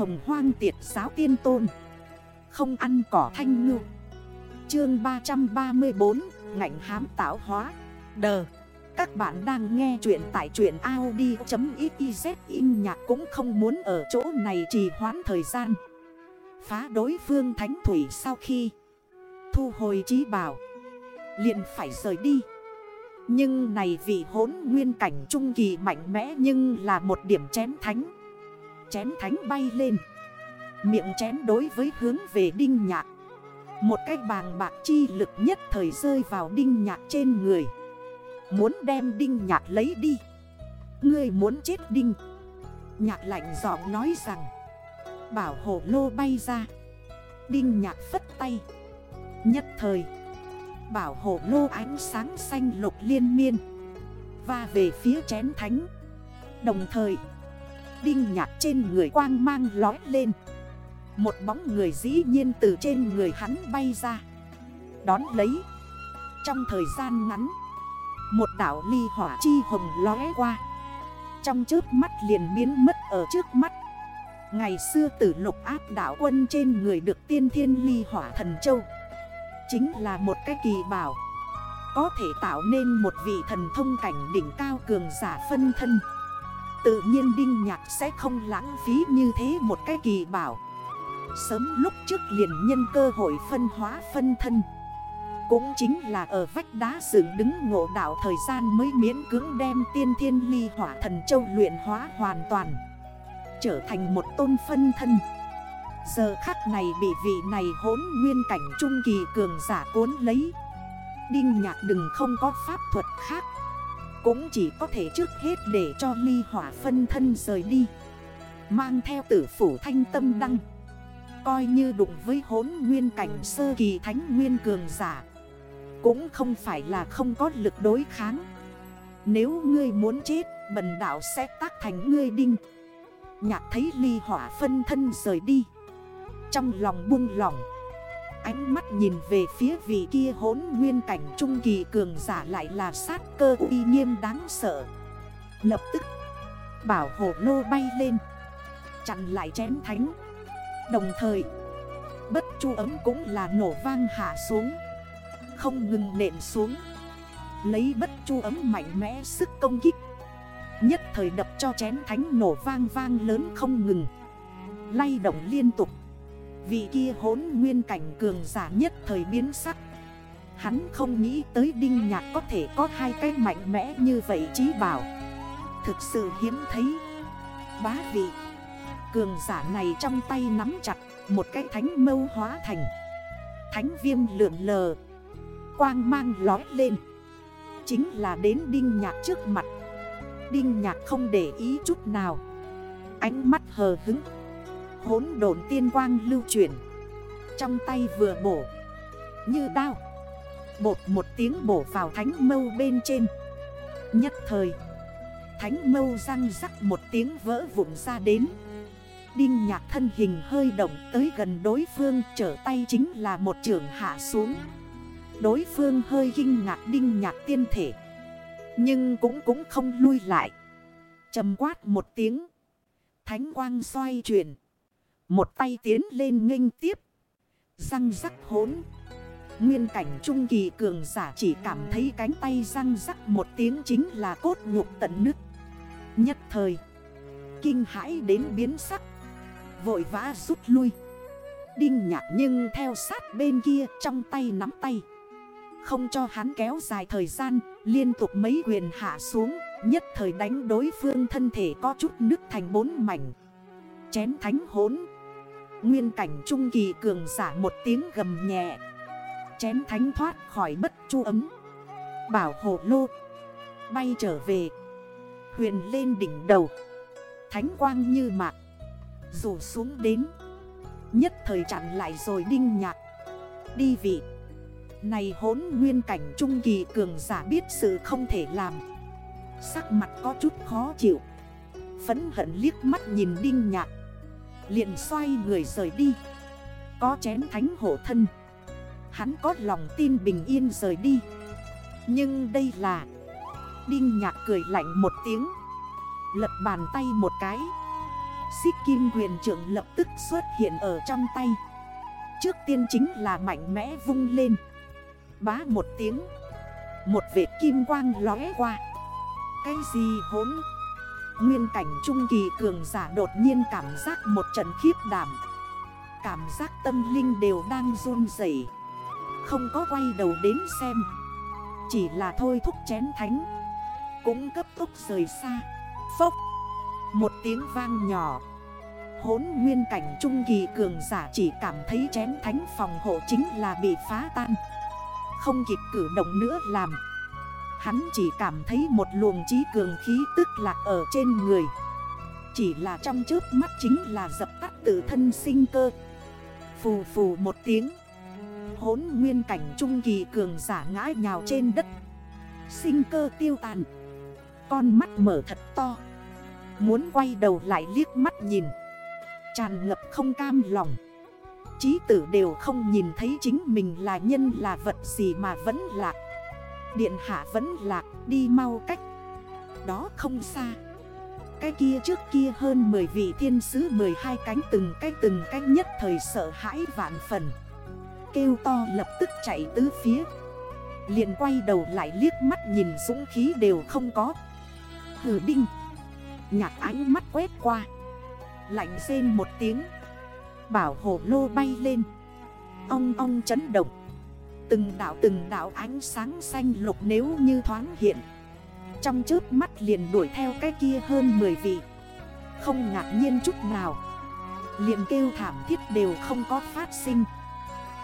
hồng hoang tiệt giáo tiên tôn. Không ăn cỏ thanh ngư. Chương 334 Ngạnh hám tạo hóa. Đờ. Các bạn đang nghe chuyện tại truyện Audi.xyz Im nhạc cũng không muốn ở chỗ này trì hoãn thời gian. Phá đối phương thánh thủy sau khi Thu hồi trí bảo, liền phải rời đi. Nhưng này vị hốn nguyên cảnh trung kỳ mạnh mẽ Nhưng là một điểm chém thánh. Chén thánh bay lên. Miệng chén đối với hướng về đinh nhạc. Một cái bàng bạc chi lực nhất thời rơi vào đinh nhạc trên người. Muốn đem đinh nhạc lấy đi. Ngươi muốn chết đinh. Nhạc lạnh giọng nói rằng. Bảo hộ lô bay ra. Đinh nhạc phất tay. Nhất thời. Bảo hộ lô ánh sáng xanh lục liên miên. Và về phía chén thánh. Đồng thời Đinh nhạc trên người quang mang lói lên. Một bóng người dĩ nhiên từ trên người hắn bay ra. Đón lấy. Trong thời gian ngắn, Một đảo ly hỏa chi hồng lóe qua. Trong trước mắt liền biến mất ở trước mắt. Ngày xưa tử lục áp đảo quân trên người được tiên thiên ly hỏa thần châu. Chính là một cái kỳ bảo. Có thể tạo nên một vị thần thông cảnh đỉnh cao cường giả phân thân. Tự nhiên Đinh Nhạc sẽ không lãng phí như thế một cái kỳ bảo. Sớm lúc trước liền nhân cơ hội phân hóa phân thân. Cũng chính là ở vách đá dựng đứng ngộ đạo thời gian mới miễn cưỡng đem tiên thiên ly hỏa thần châu luyện hóa hoàn toàn. Trở thành một tôn phân thân. Giờ khắc này bị vị này hốn nguyên cảnh trung kỳ cường giả cuốn lấy. Đinh nhạc đừng không có pháp thuật khác. Cũng chỉ có thể trước hết để cho ly hỏa phân thân rời đi. Mang theo tử phủ thanh tâm đăng. Coi như đụng với hốn nguyên cảnh sơ kỳ thánh nguyên cường giả. Cũng không phải là không có lực đối kháng. Nếu ngươi muốn chết, Bần đảo sẽ tác thành ngươi đinh. Nhạc thấy ly hỏa phân thân rời đi. Trong lòng buông lòng Ánh mắt nhìn về phía vị kia hốn nguyên cảnh trung kỳ cường giả lại là sát cơ uy nghiêm đáng sợ. Lập tức, bảo hộ lô bay lên, Chặn lại chén thánh. Đồng thời, Bất chu ấm cũng là nổ vang hạ xuống, Không ngừng nện xuống, Lấy bất chu ấm mạnh mẽ sức công kích. Nhất thời đập cho chén thánh nổ vang vang lớn không ngừng, Lay động liên tục. Vị kia hốn nguyên cảnh cường giả nhất thời biến sắc. Hắn không nghĩ tới Đinh Nhạc có thể có hai cái mạnh mẽ như vậy chí bảo. Thực sự hiếm thấy. Bá vị. Cường giả này trong tay nắm chặt Một cái thánh mâu hóa thành. Thánh viêm lượn lờ. Quang mang lói lên. Chính là đến Đinh Nhạc trước mặt. Đinh Nhạc không để ý chút nào. Ánh mắt hờ hứng Hốn độn tiên quang lưu chuyển. Trong tay vừa bổ, Như đao, Bột một tiếng bổ vào thánh mâu bên trên. Nhất thời, Thánh mâu răng rắc một tiếng vỡ vụn ra đến. Đinh nhạc thân hình hơi động tới gần đối phương, Trở tay chính là một trường hạ xuống. Đối phương hơi kinh ngạc đinh nhạc tiên thể, Nhưng cũng cũng không lui lại. Trầm quát một tiếng, Thánh quang xoay chuyển một tay tiến lên nghênh tiếp. Răng rắc hốn. Nguyên cảnh trung kỳ cường giả chỉ cảm thấy cánh tay răng rắc một tiếng chính là cốt nhục tận nứt. Nhất thời. Kinh hãi đến biến sắc. Vội vã rút lui. Đinh nhạc nhưng theo sát bên kia trong tay nắm tay. Không cho hắn kéo dài thời gian, liên tục mấy quyền hạ xuống, nhất thời đánh đối phương thân thể có chút nứt thành bốn mảnh. chém thánh hốn Nguyên cảnh trung kỳ cường giả một tiếng gầm nhẹ. Chén thánh thoát khỏi bất chu ấm. Bảo hộ lô. Bay trở về. Huyền lên đỉnh đầu. Thánh quang như mạc. Rủ xuống đến. Nhất thời chặn lại rồi đinh nhạc. Đi vị. Này hốn nguyên cảnh trung kỳ cường giả biết sự không thể làm. Sắc mặt có chút khó chịu. Phấn hận liếc mắt nhìn đinh nhạc liền xoay người rời đi. Có chén thánh hộ thân. Hắn có lòng tin bình yên rời đi. Nhưng đây là, Đinh nhạc cười lạnh một tiếng. Lật bàn tay một cái. Xích kim quyền trưởng lập tức xuất hiện ở trong tay. Trước tiên chính là mạnh mẽ vung lên. Bá một tiếng. Một vệt kim quang lóe qua. Cái gì hốn Nguyên cảnh trung kỳ cường giả đột nhiên cảm giác một trận khiếp đảm. Cảm giác tâm linh đều đang run rẩy. Không có quay đầu đến xem. Chỉ là thôi thúc chén thánh. Cũng cấp tốc rời xa. Phốc. Một tiếng vang nhỏ. Hốn nguyên cảnh trung kỳ cường giả chỉ cảm thấy chén thánh phòng hộ chính là bị phá tan. Không kịp cử động nữa làm. Hắn chỉ cảm thấy một luồng trí cường khí tức lạc ở trên người. Chỉ là trong trước mắt chính là dập tắt tự thân sinh cơ. Phù phù một tiếng. Hốn nguyên cảnh trung kỳ cường giả ngã nhào trên đất. Sinh cơ tiêu tàn. Con mắt mở thật to. Muốn quay đầu lại liếc mắt nhìn. Tràn ngập không cam lòng. Chí tử đều không nhìn thấy chính mình là nhân là vật gì mà vẫn lạc. Điện hạ vẫn lạc, đi mau cách. Đó không xa. Cái kia trước kia hơn 10 vị thiên sứ 12 cánh từng cái từng cách nhất thời sợ hãi vạn phần. Kêu to lập tức chạy tứ phía. Liền quay đầu lại liếc mắt nhìn dũng khí đều không có. Hử đinh. Nhạc ánh mắt quét qua. Lạnh rên một tiếng. Bảo hồ lô bay lên. Ong ong chấn động. Từng đảo từng đảo ánh sáng xanh lục nếu như thoáng hiện. Trong trước mắt liền đuổi theo cái kia hơn 10 vị. Không ngạc nhiên chút nào. Liền kêu thảm thiết đều không có phát sinh.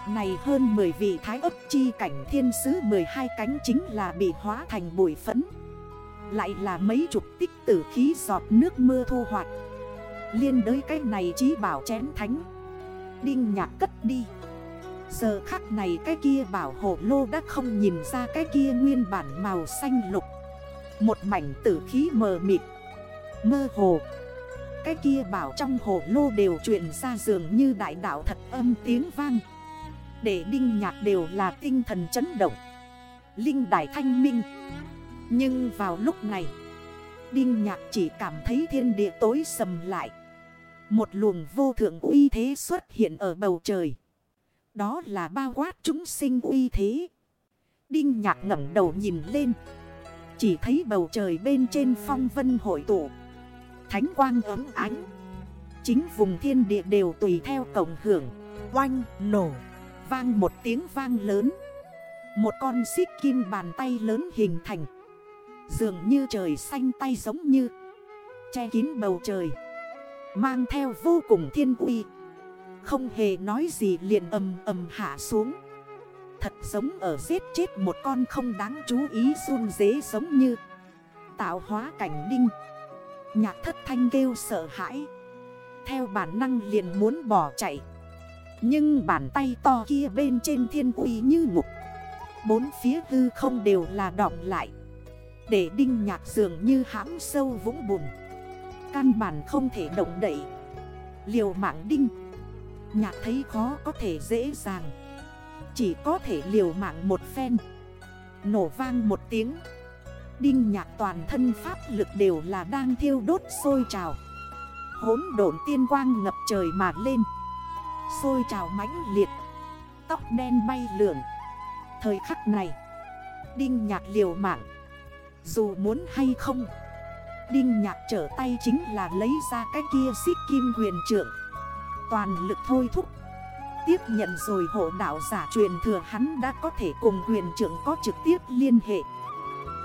Này hơn 10 vị thái ấp chi cảnh thiên sứ 12 cánh chính là bị hóa thành bụi phấn. Lại là mấy chục tích tử khí giọt nước mưa thu hoạch. Liên đới cái này chí bảo chén thánh. Đinh nhạc cất đi. Giờ khắc này cái kia bảo hộ lô đã không nhìn ra cái kia nguyên bản màu xanh lục. Một mảnh tử khí mờ mịt, Mơ hồ. Cái kia bảo trong hồ lô đều truyền ra dường như đại đạo thật âm tiếng vang. Để đinh nhạc đều là tinh thần chấn động. Linh đại thanh minh. Nhưng vào lúc này, Đinh nhạc chỉ cảm thấy thiên địa tối sầm lại. Một luồng vô thượng uy thế xuất hiện ở bầu trời đó là bao quát chúng sinh uy thế. Đinh nhạc ngẩng đầu nhìn lên. Chỉ thấy bầu trời bên trên phong vân hội tụ. Thánh quang ấm ánh. Chính vùng thiên địa đều tùy theo cộng hưởng. Oanh, nổ. Vang một tiếng vang lớn. Một con xích kim bàn tay lớn hình thành. Dường như trời xanh tay giống như. Che kín bầu trời. Mang theo vô cùng thiên uy. Không hề nói gì liền ầm ầm hạ xuống. Thật giống ở giết chết một con không đáng chú ý run dế giống như. Tạo hóa cảnh đinh. Nhạc thất thanh kêu sợ hãi. Theo bản năng liền muốn bỏ chạy. Nhưng bàn tay to kia bên trên thiên uy như ngục. Bốn phía hư không đều là đọng lại. Để đinh nhạc dường như hãm sâu vũng bùn. Căn bản không thể động đậy. Liều mạng đinh. Nhạc thấy khó có thể dễ dàng. Chỉ có thể liều mạng một phen. Nổ vang một tiếng. Đinh nhạc toàn thân pháp lực đều là đang thiêu đốt sôi trào. Hốn độn tiên quang ngập trời mà lên. Sôi trào mãnh liệt. Tóc đen bay lượn. Thời khắc này, Đinh nhạc liều mạng. Dù muốn hay không, Đinh nhạc trở tay chính là lấy ra cái kia xích kim quyền trượng. Toàn lực thôi thúc. Tiếp nhận rồi hộ đạo giả truyền thừa hắn đã có thể cùng quyền trưởng có trực tiếp liên hệ.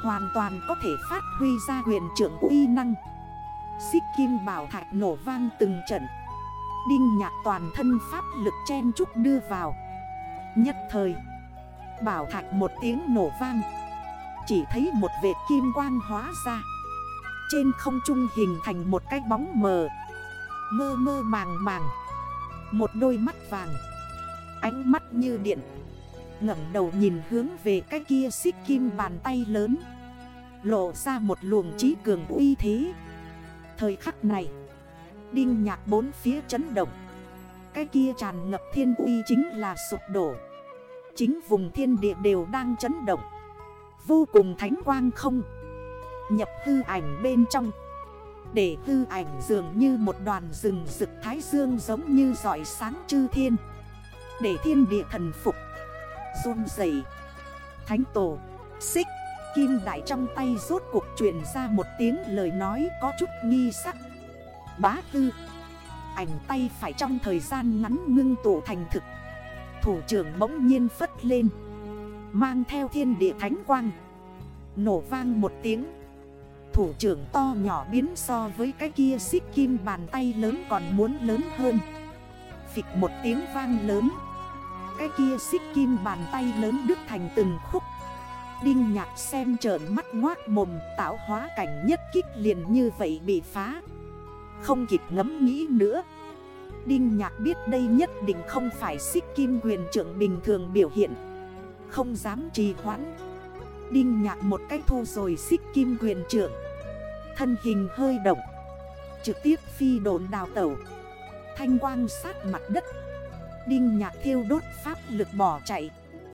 Hoàn toàn có thể phát huy ra quyền trưởng uy năng. Xích kim bảo thạch nổ vang từng trận. Đinh nhạc toàn thân pháp lực chen trúc đưa vào. Nhất thời, Bảo thạch một tiếng nổ vang. Chỉ thấy một vệt kim quang hóa ra. Trên không trung hình thành một cái bóng mờ. Mơ mơ màng màng một đôi mắt vàng, Ánh mắt như điện, ngẩng đầu nhìn hướng về cái kia xích kim bàn tay lớn, Lộ ra một luồng trí cường uy thế. Thời khắc này, Đinh nhạc bốn phía chấn động, Cái kia tràn ngập thiên uy chính là sụp đổ, Chính vùng thiên địa đều đang chấn động, Vô cùng thánh quang không, Nhập hư ảnh bên trong. Để hư ảnh dường như một đoàn rừng rực thái dương giống như giỏi sáng chư thiên. Để thiên địa thần phục. Run dậy Thánh tổ. Xích. Kim đại trong tay rốt cuộc truyền ra một tiếng lời nói có chút nghi sắc. Bá tư. Ảnh tay phải trong thời gian ngắn ngưng tổ thành thực. Thủ trưởng bỗng nhiên phất lên. Mang theo thiên địa thánh quang. Nổ vang một tiếng. Thủ trưởng to nhỏ biến so với cái kia xích kim bàn tay lớn còn muốn lớn hơn. Phịch một tiếng vang lớn. Cái kia xích kim bàn tay lớn đứt thành từng khúc. Đinh nhạc xem trợn mắt ngoác mồm, tạo hóa cảnh nhất kích liền như vậy bị phá. Không kịp ngẫm nghĩ nữa. Đinh nhạc biết đây nhất định không phải xích kim quyền trưởng bình thường biểu hiện. Không dám trì hoãn. Đinh nhạc một cách thu rồi xích kim quyền trưởng. Thân hình hơi động. Trực tiếp phi đồn đào tẩu. Thanh quang sát mặt đất. Đinh nhạc thiêu đốt pháp lực bỏ chạy.